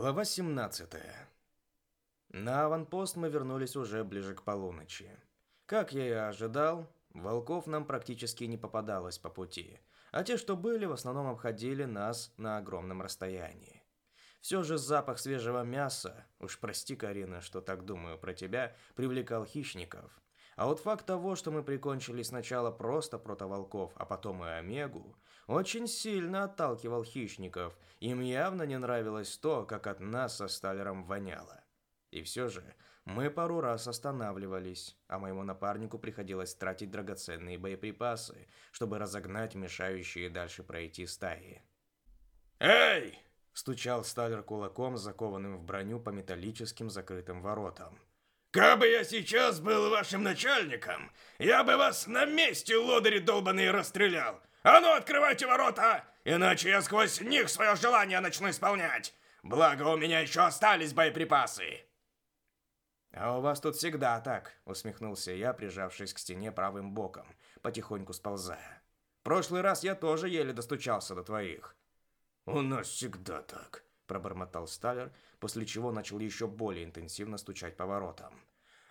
Глава 17. На аванпост мы вернулись уже ближе к полуночи. Как я и ожидал, волков нам практически не попадалось по пути, а те, что были, в основном обходили нас на огромном расстоянии. Все же запах свежего мяса, уж прости, Карина, что так думаю про тебя, привлекал хищников. А вот факт того, что мы прикончили сначала просто протоволков, а потом и омегу, очень сильно отталкивал хищников. Им явно не нравилось то, как от нас со Сталером воняло. И все же мы пару раз останавливались, а моему напарнику приходилось тратить драгоценные боеприпасы, чтобы разогнать мешающие дальше пройти стаи. «Эй!» – стучал Сталер кулаком, закованным в броню по металлическим закрытым воротам. «Кабы я сейчас был вашим начальником, я бы вас на месте, лодыри долбаные, расстрелял! «А ну, открывайте ворота, иначе я сквозь них свое желание начну исполнять! Благо, у меня еще остались боеприпасы!» «А у вас тут всегда так», — усмехнулся я, прижавшись к стене правым боком, потихоньку сползая. «Прошлый раз я тоже еле достучался до твоих». «У нас всегда так», — пробормотал Сталер, после чего начал еще более интенсивно стучать по воротам.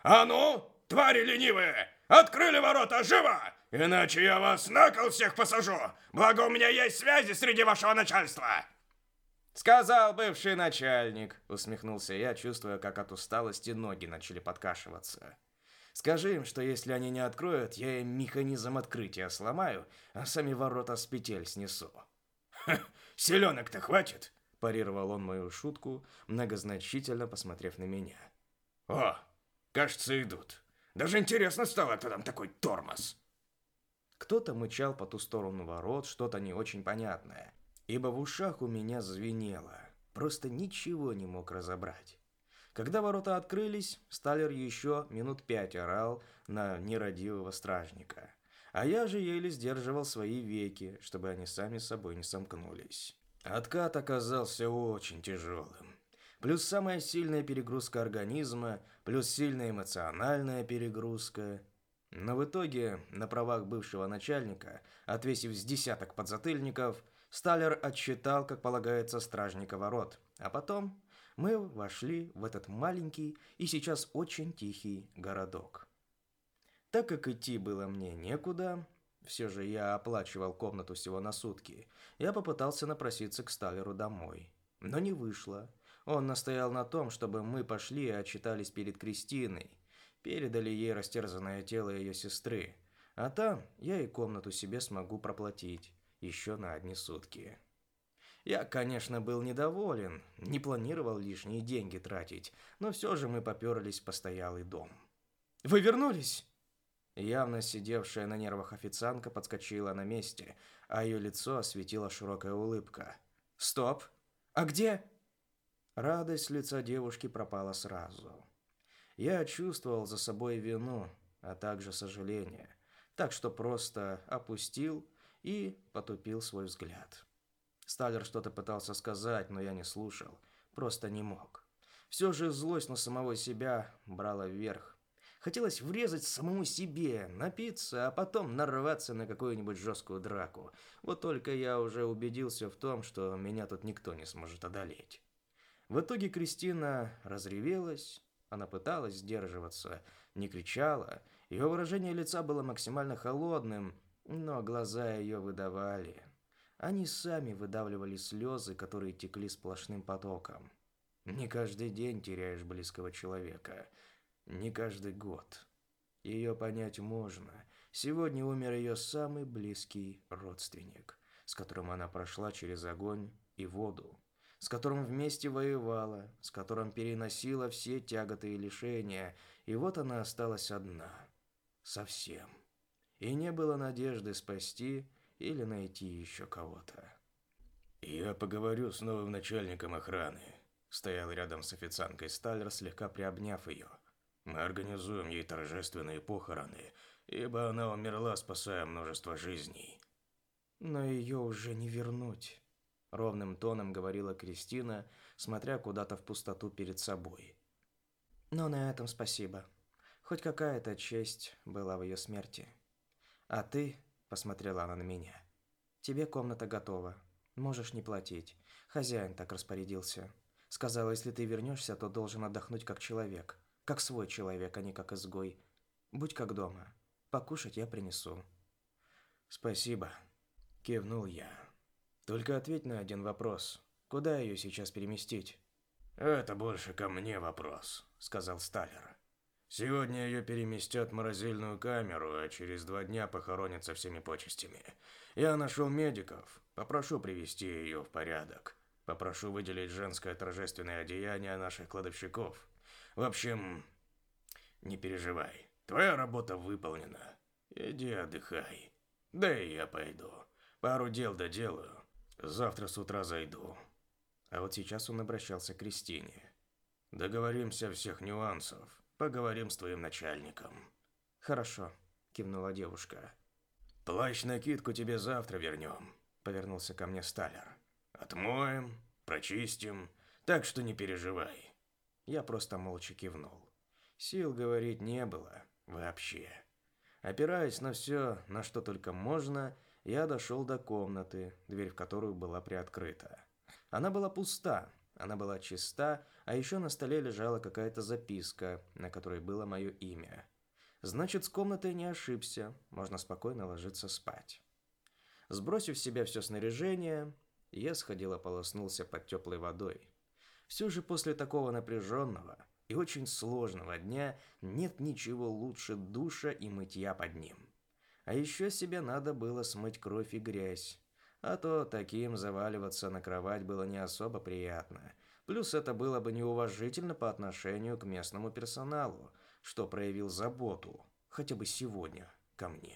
«А ну, твари ленивые, открыли ворота, живо! Иначе я вас на кол всех посажу. Благо у меня есть связи среди вашего начальства. Сказал бывший начальник, усмехнулся я, чувствуя, как от усталости ноги начали подкашиваться. Скажи им, что если они не откроют, я им механизм открытия сломаю, а сами ворота с петель снесу. Селенок-то хватит, парировал он мою шутку, многозначительно посмотрев на меня. О, кажется, идут. Даже интересно стало, кто там такой тормоз. Кто-то мычал по ту сторону ворот, что-то не очень понятное, ибо в ушах у меня звенело. Просто ничего не мог разобрать. Когда ворота открылись, Сталер еще минут пять орал на нерадивого стражника. А я же еле сдерживал свои веки, чтобы они сами собой не сомкнулись. Откат оказался очень тяжелым. Плюс самая сильная перегрузка организма, плюс сильная эмоциональная перегрузка. Но в итоге, на правах бывшего начальника, отвесив с десяток подзатыльников, Сталер отсчитал, как полагается, стражника ворот. А потом мы вошли в этот маленький и сейчас очень тихий городок. Так как идти было мне некуда, все же я оплачивал комнату всего на сутки, я попытался напроситься к Сталеру домой. Но не вышло. Он настоял на том, чтобы мы пошли и отчитались перед Кристиной, Передали ей растерзанное тело ее сестры, а там я и комнату себе смогу проплатить еще на одни сутки. Я, конечно, был недоволен, не планировал лишние деньги тратить, но все же мы поперлись в постоялый дом. «Вы вернулись?» Явно сидевшая на нервах официантка подскочила на месте, а ее лицо осветила широкая улыбка. «Стоп! А где?» Радость лица девушки пропала сразу. Я чувствовал за собой вину, а также сожаление, так что просто опустил и потупил свой взгляд. Сталер что-то пытался сказать, но я не слушал, просто не мог. Все же злость на самого себя брала вверх. Хотелось врезать самому себе, напиться, а потом нарваться на какую-нибудь жесткую драку. Вот только я уже убедился в том, что меня тут никто не сможет одолеть. В итоге Кристина разревелась, она пыталась сдерживаться, не кричала. Ее выражение лица было максимально холодным, но глаза ее выдавали. Они сами выдавливали слезы, которые текли сплошным потоком. Не каждый день теряешь близкого человека. Не каждый год. Ее понять можно. Сегодня умер ее самый близкий родственник, с которым она прошла через огонь и воду с которым вместе воевала, с которым переносила все тяготы и лишения, и вот она осталась одна. Совсем. И не было надежды спасти или найти еще кого-то. «Я поговорю с новым начальником охраны», — стоял рядом с официанткой Сталлер, слегка приобняв ее. «Мы организуем ей торжественные похороны, ибо она умерла, спасая множество жизней». «Но ее уже не вернуть». Ровным тоном говорила Кристина, смотря куда-то в пустоту перед собой. Но на этом спасибо. Хоть какая-то честь была в ее смерти. А ты, посмотрела она на меня, тебе комната готова. Можешь не платить. Хозяин так распорядился. Сказала, если ты вернешься, то должен отдохнуть как человек. Как свой человек, а не как изгой. Будь как дома. Покушать я принесу. Спасибо. Кивнул я. Только ответь на один вопрос. Куда ее сейчас переместить? Это больше ко мне вопрос, сказал Сталер. Сегодня ее переместят в морозильную камеру, а через два дня похоронят со всеми почестями. Я нашел медиков, попрошу привести ее в порядок. Попрошу выделить женское торжественное одеяние наших кладовщиков. В общем, не переживай, твоя работа выполнена. Иди отдыхай. Да и я пойду. Пару дел доделаю. Завтра с утра зайду. А вот сейчас он обращался к Кристине. Договоримся всех нюансов. Поговорим с твоим начальником. Хорошо, кивнула девушка. Плащ-накидку тебе завтра вернем, повернулся ко мне Сталер. Отмоем, прочистим, так что не переживай. Я просто молча кивнул. Сил говорить не было вообще. Опираясь на все, на что только можно, я дошел до комнаты, дверь в которую была приоткрыта. Она была пуста, она была чиста, а еще на столе лежала какая-то записка, на которой было мое имя. Значит, с комнатой не ошибся, можно спокойно ложиться спать. Сбросив с себя все снаряжение, я сходил ополоснулся под теплой водой. Все же после такого напряженного и очень сложного дня нет ничего лучше душа и мытья под ним. А еще себе надо было смыть кровь и грязь, а то таким заваливаться на кровать было не особо приятно. Плюс это было бы неуважительно по отношению к местному персоналу, что проявил заботу, хотя бы сегодня, ко мне.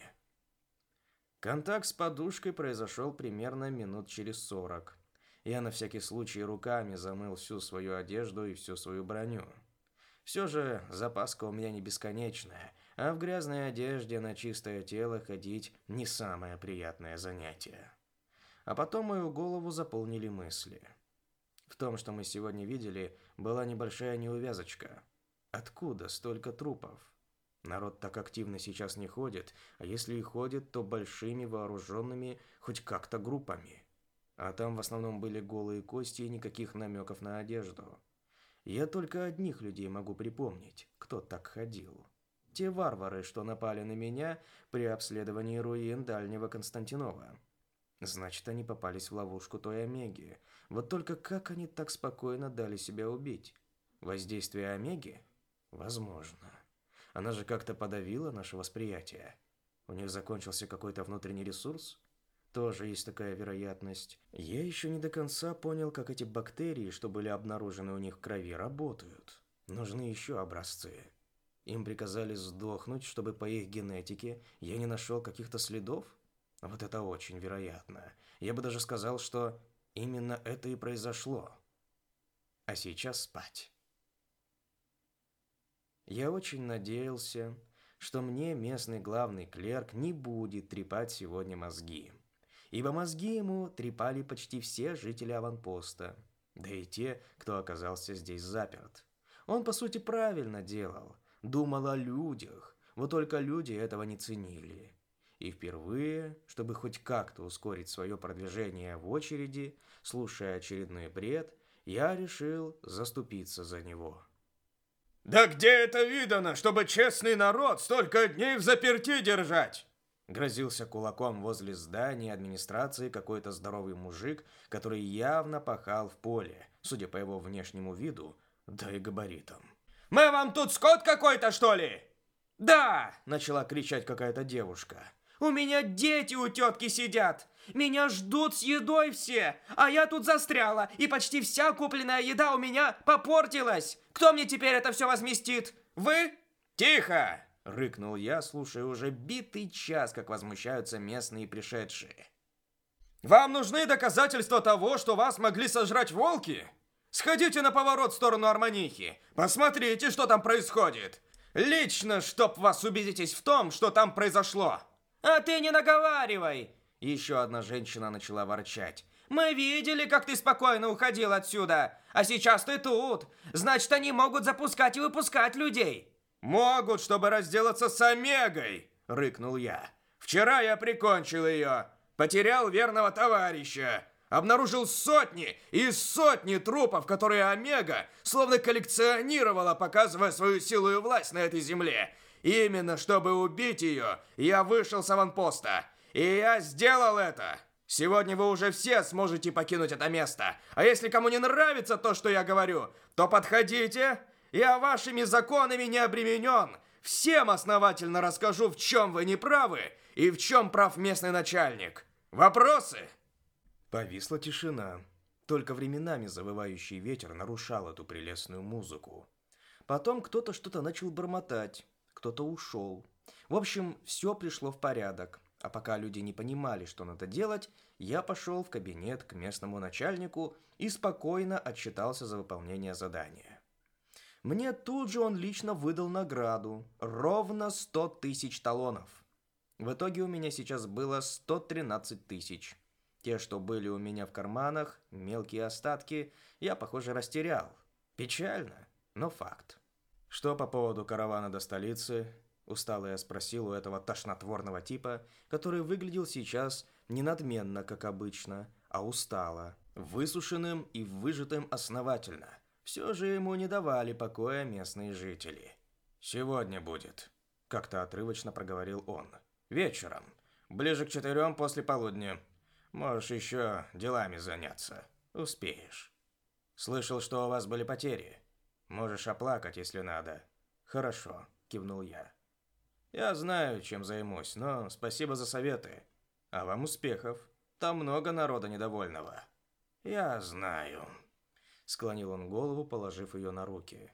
Контакт с подушкой произошел примерно минут через сорок. Я на всякий случай руками замыл всю свою одежду и всю свою броню. Все же запаска у меня не бесконечная, а в грязной одежде на чистое тело ходить не самое приятное занятие. А потом мою голову заполнили мысли. В том, что мы сегодня видели, была небольшая неувязочка. Откуда столько трупов? Народ так активно сейчас не ходит, а если и ходит, то большими вооруженными хоть как-то группами. А там в основном были голые кости и никаких намеков на одежду. Я только одних людей могу припомнить, кто так ходил. Те варвары, что напали на меня при обследовании руин Дальнего Константинова. Значит, они попались в ловушку той Омеги. Вот только как они так спокойно дали себя убить? Воздействие Омеги? Возможно. Она же как-то подавила наше восприятие. У них закончился какой-то внутренний ресурс? Тоже есть такая вероятность. Я еще не до конца понял, как эти бактерии, что были обнаружены у них в крови, работают. Нужны еще образцы. Им приказали сдохнуть, чтобы по их генетике я не нашел каких-то следов? Вот это очень вероятно. Я бы даже сказал, что именно это и произошло. А сейчас спать. Я очень надеялся, что мне местный главный клерк не будет трепать сегодня мозги. Ибо мозги ему трепали почти все жители аванпоста, да и те, кто оказался здесь заперт. Он, по сути, правильно делал, думал о людях, вот только люди этого не ценили. И впервые, чтобы хоть как-то ускорить свое продвижение в очереди, слушая очередной бред, я решил заступиться за него. «Да где это видано, чтобы честный народ столько дней в заперти держать?» Грозился кулаком возле здания администрации какой-то здоровый мужик, который явно пахал в поле, судя по его внешнему виду, да и габаритам. «Мы вам тут скот какой-то, что ли?» «Да!» – начала кричать какая-то девушка. У меня дети у тетки сидят. Меня ждут с едой все, а я тут застряла, и почти вся купленная еда у меня попортилась. Кто мне теперь это все возместит? Вы? Тихо! Рыкнул я, слушая уже битый час, как возмущаются местные пришедшие. Вам нужны доказательства того, что вас могли сожрать волки? Сходите на поворот в сторону Арманихи. Посмотрите, что там происходит. Лично, чтоб вас убедитесь в том, что там произошло. «А ты не наговаривай!» Еще одна женщина начала ворчать. «Мы видели, как ты спокойно уходил отсюда, а сейчас ты тут. Значит, они могут запускать и выпускать людей». «Могут, чтобы разделаться с Омегой!» — рыкнул я. «Вчера я прикончил ее, потерял верного товарища, обнаружил сотни и сотни трупов, которые Омега словно коллекционировала, показывая свою силу и власть на этой земле. Именно чтобы убить ее, я вышел с аванпоста. И я сделал это. Сегодня вы уже все сможете покинуть это место. А если кому не нравится то, что я говорю, то подходите. Я вашими законами не обременен. Всем основательно расскажу, в чем вы не правы и в чем прав местный начальник. Вопросы? Повисла тишина. Только временами завывающий ветер нарушал эту прелестную музыку. Потом кто-то что-то начал бормотать, кто-то ушел. В общем, все пришло в порядок. А пока люди не понимали, что надо делать, я пошел в кабинет к местному начальнику и спокойно отчитался за выполнение задания. Мне тут же он лично выдал награду. Ровно 100 тысяч талонов. В итоге у меня сейчас было 113 тысяч. Те, что были у меня в карманах, мелкие остатки, я, похоже, растерял. Печально, но факт. Что по поводу каравана до столицы? Устало я спросил у этого тошнотворного типа, который выглядел сейчас не надменно, как обычно, а устало, высушенным и выжатым основательно. Все же ему не давали покоя местные жители. «Сегодня будет», — как-то отрывочно проговорил он. «Вечером. Ближе к четырем после полудня. Можешь еще делами заняться. Успеешь. Слышал, что у вас были потери. Можешь оплакать, если надо. Хорошо, кивнул я. Я знаю, чем займусь, но спасибо за советы. А вам успехов. Там много народа недовольного. Я знаю. Склонил он голову, положив ее на руки.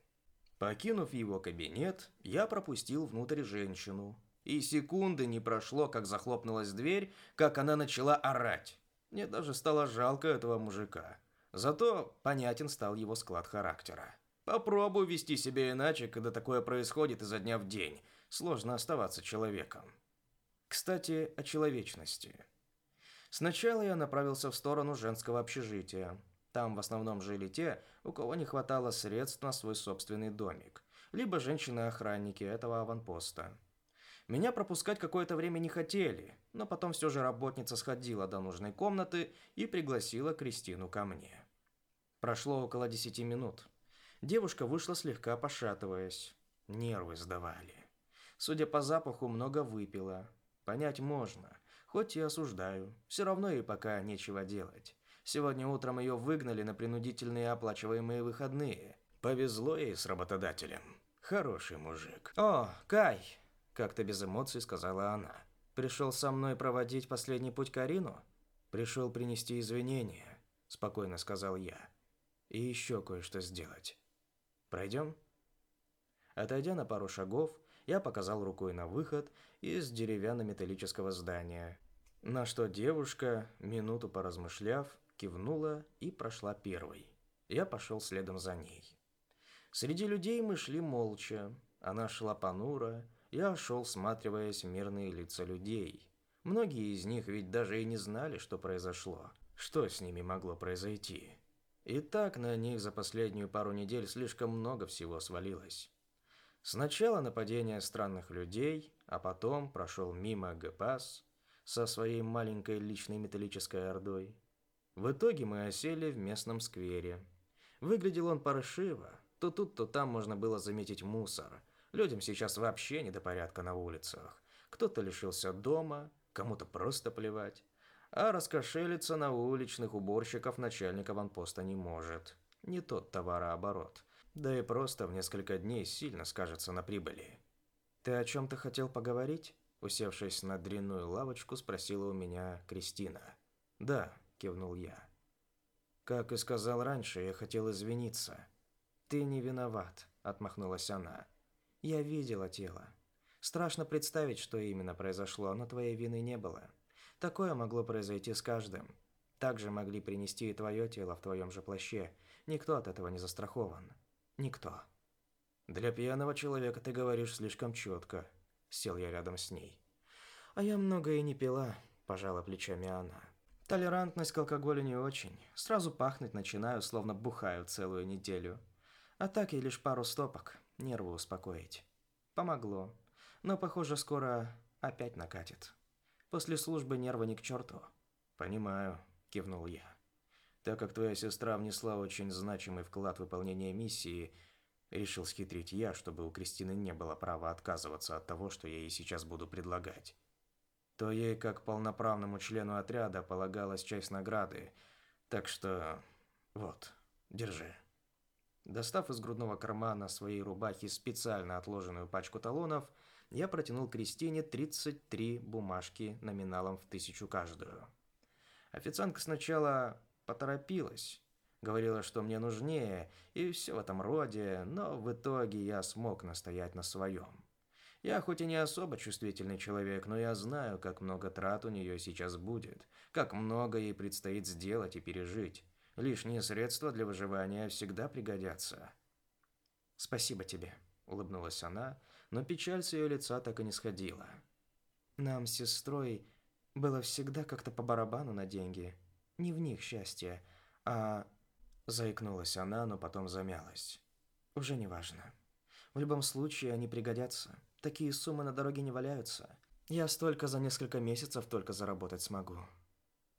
Покинув его кабинет, я пропустил внутрь женщину. И секунды не прошло, как захлопнулась дверь, как она начала орать. Мне даже стало жалко этого мужика. Зато понятен стал его склад характера. Попробуй вести себя иначе, когда такое происходит изо дня в день сложно оставаться человеком. Кстати, о человечности. Сначала я направился в сторону женского общежития. Там в основном жили те, у кого не хватало средств на свой собственный домик, либо женщины-охранники этого аванпоста. Меня пропускать какое-то время не хотели, но потом все же работница сходила до нужной комнаты и пригласила Кристину ко мне. Прошло около десяти минут. Девушка вышла слегка пошатываясь. Нервы сдавали. Судя по запаху, много выпила. Понять можно, хоть и осуждаю. Все равно ей пока нечего делать. Сегодня утром ее выгнали на принудительные оплачиваемые выходные. Повезло ей с работодателем. Хороший мужик. «О, Кай!» – как-то без эмоций сказала она. «Пришел со мной проводить последний путь Карину?» «Пришел принести извинения», – спокойно сказал я. «И еще кое-что сделать. Пройдем?» Отойдя на пару шагов, я показал рукой на выход из деревянно-металлического здания. На что девушка, минуту поразмышляв, кивнула и прошла первой. Я пошел следом за ней. Среди людей мы шли молча. Она шла понуро, я шел, сматриваясь в мирные лица людей. Многие из них ведь даже и не знали, что произошло. Что с ними могло произойти? И так на них за последнюю пару недель слишком много всего свалилось. Сначала нападение странных людей, а потом прошел мимо Гепас со своей маленькой личной металлической ордой. В итоге мы осели в местном сквере. Выглядел он паршиво. То тут, то там можно было заметить мусор. Людям сейчас вообще не до порядка на улицах. Кто-то лишился дома, кому-то просто плевать. А раскошелиться на уличных уборщиков начальник аванпоста не может. Не тот товарооборот. Да и просто в несколько дней сильно скажется на прибыли. «Ты о чем-то хотел поговорить?» Усевшись на дрянную лавочку, спросила у меня Кристина. «Да», – кивнул я. «Как и сказал раньше, я хотел извиниться». «Ты не виноват», – отмахнулась она. «Я видела тело. Страшно представить, что именно произошло, но твоей вины не было. Такое могло произойти с каждым. Также могли принести и твое тело в твоем же плаще. Никто от этого не застрахован. Никто. Для пьяного человека ты говоришь слишком четко. Сел я рядом с ней. А я много и не пила, пожала плечами она. Толерантность к алкоголю не очень. Сразу пахнуть начинаю, словно бухаю целую неделю. А так и лишь пару стопок, нервы успокоить. Помогло. Но, похоже, скоро опять накатит. После службы нервы не к черту. Понимаю, кивнул я. Так как твоя сестра внесла очень значимый вклад в выполнение миссии, решил схитрить я, чтобы у Кристины не было права отказываться от того, что я ей сейчас буду предлагать. То ей, как полноправному члену отряда, полагалась часть награды. Так что... вот, держи. Достав из грудного кармана своей рубахи специально отложенную пачку талонов, я протянул Кристине 33 бумажки номиналом в тысячу каждую. Официантка сначала поторопилась, говорила, что мне нужнее, и все в этом роде, но в итоге я смог настоять на своем. Я хоть и не особо чувствительный человек, но я знаю, как много трат у нее сейчас будет, как много ей предстоит сделать и пережить. Лишние средства для выживания всегда пригодятся. «Спасибо тебе», — улыбнулась она, но печаль с ее лица так и не сходила. «Нам с сестрой было всегда как-то по барабану на деньги. Не в них счастье, а...» Заикнулась она, но потом замялась. «Уже не важно. В любом случае они пригодятся. Такие суммы на дороге не валяются. Я столько за несколько месяцев только заработать смогу.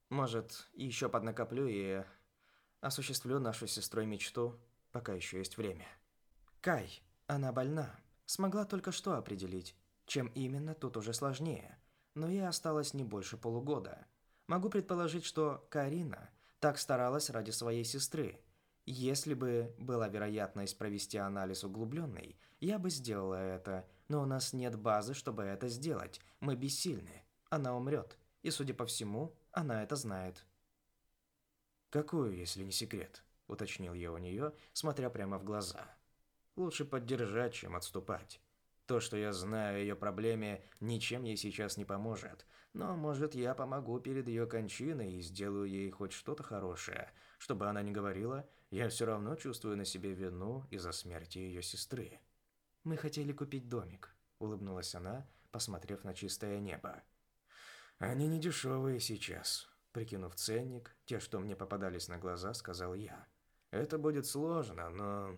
Может, еще поднакоплю и осуществлю нашу сестрой мечту, пока еще есть время. Кай, она больна. Смогла только что определить. Чем именно, тут уже сложнее. Но ей осталось не больше полугода. Могу предположить, что Карина так старалась ради своей сестры. Если бы была вероятность провести анализ углубленный, я бы сделала это, но у нас нет базы, чтобы это сделать. Мы бессильны. Она умрет. И, судя по всему, она это знает. «Какую, если не секрет?» – уточнил я у нее, смотря прямо в глаза. «Лучше поддержать, чем отступать. То, что я знаю о ее проблеме, ничем ей сейчас не поможет. Но, может, я помогу перед ее кончиной и сделаю ей хоть что-то хорошее. Чтобы она не говорила, я все равно чувствую на себе вину из-за смерти ее сестры». «Мы хотели купить домик», – улыбнулась она, посмотрев на чистое небо. «Они не дешевые сейчас», Прикинув ценник, те, что мне попадались на глаза, сказал я. Это будет сложно, но...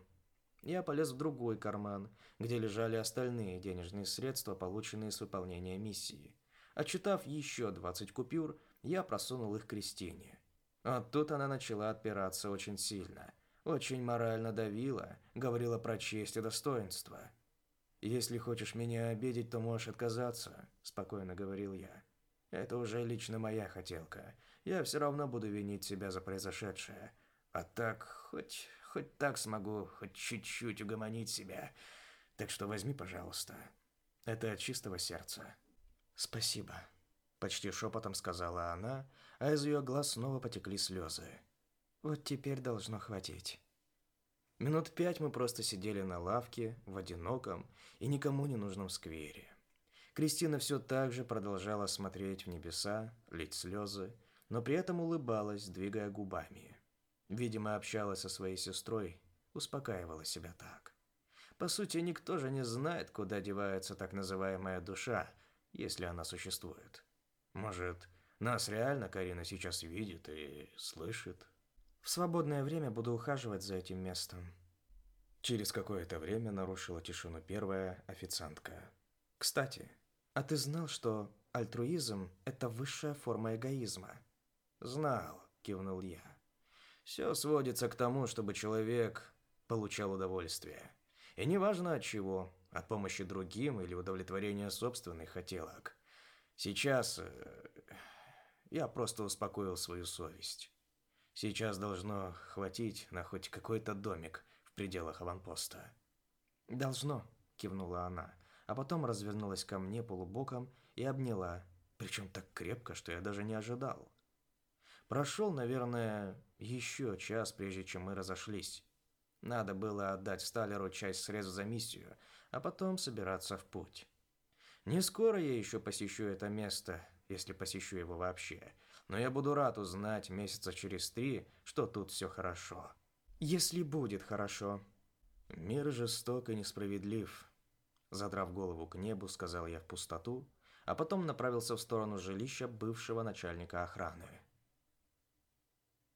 Я полез в другой карман, где лежали остальные денежные средства, полученные с выполнения миссии. Отчитав еще 20 купюр, я просунул их Кристине. А тут она начала отпираться очень сильно. Очень морально давила, говорила про честь и достоинство. «Если хочешь меня обидеть, то можешь отказаться», – спокойно говорил я. Это уже лично моя хотелка. Я все равно буду винить себя за произошедшее. А так, хоть, хоть так смогу, хоть чуть-чуть угомонить себя. Так что возьми, пожалуйста. Это от чистого сердца. Спасибо. Почти шепотом сказала она, а из ее глаз снова потекли слезы. Вот теперь должно хватить. Минут пять мы просто сидели на лавке, в одиноком и никому не нужном сквере. Кристина все так же продолжала смотреть в небеса, лить слезы, но при этом улыбалась, двигая губами. Видимо, общалась со своей сестрой, успокаивала себя так. По сути, никто же не знает, куда девается так называемая душа, если она существует. Может, нас реально Карина сейчас видит и слышит? В свободное время буду ухаживать за этим местом. Через какое-то время нарушила тишину первая официантка. Кстати, а ты знал, что альтруизм – это высшая форма эгоизма? Знал, кивнул я. Все сводится к тому, чтобы человек получал удовольствие. И неважно от чего, от помощи другим или удовлетворения собственных хотелок. Сейчас э, я просто успокоил свою совесть. Сейчас должно хватить на хоть какой-то домик в пределах аванпоста. «Должно», – кивнула она а потом развернулась ко мне полубоком и обняла, причем так крепко, что я даже не ожидал. Прошел, наверное, еще час, прежде чем мы разошлись. Надо было отдать Сталеру часть средств за миссию, а потом собираться в путь. Не скоро я еще посещу это место, если посещу его вообще, но я буду рад узнать месяца через три, что тут все хорошо. Если будет хорошо. Мир жесток и несправедлив, Задрав голову к небу, сказал я в пустоту, а потом направился в сторону жилища бывшего начальника охраны.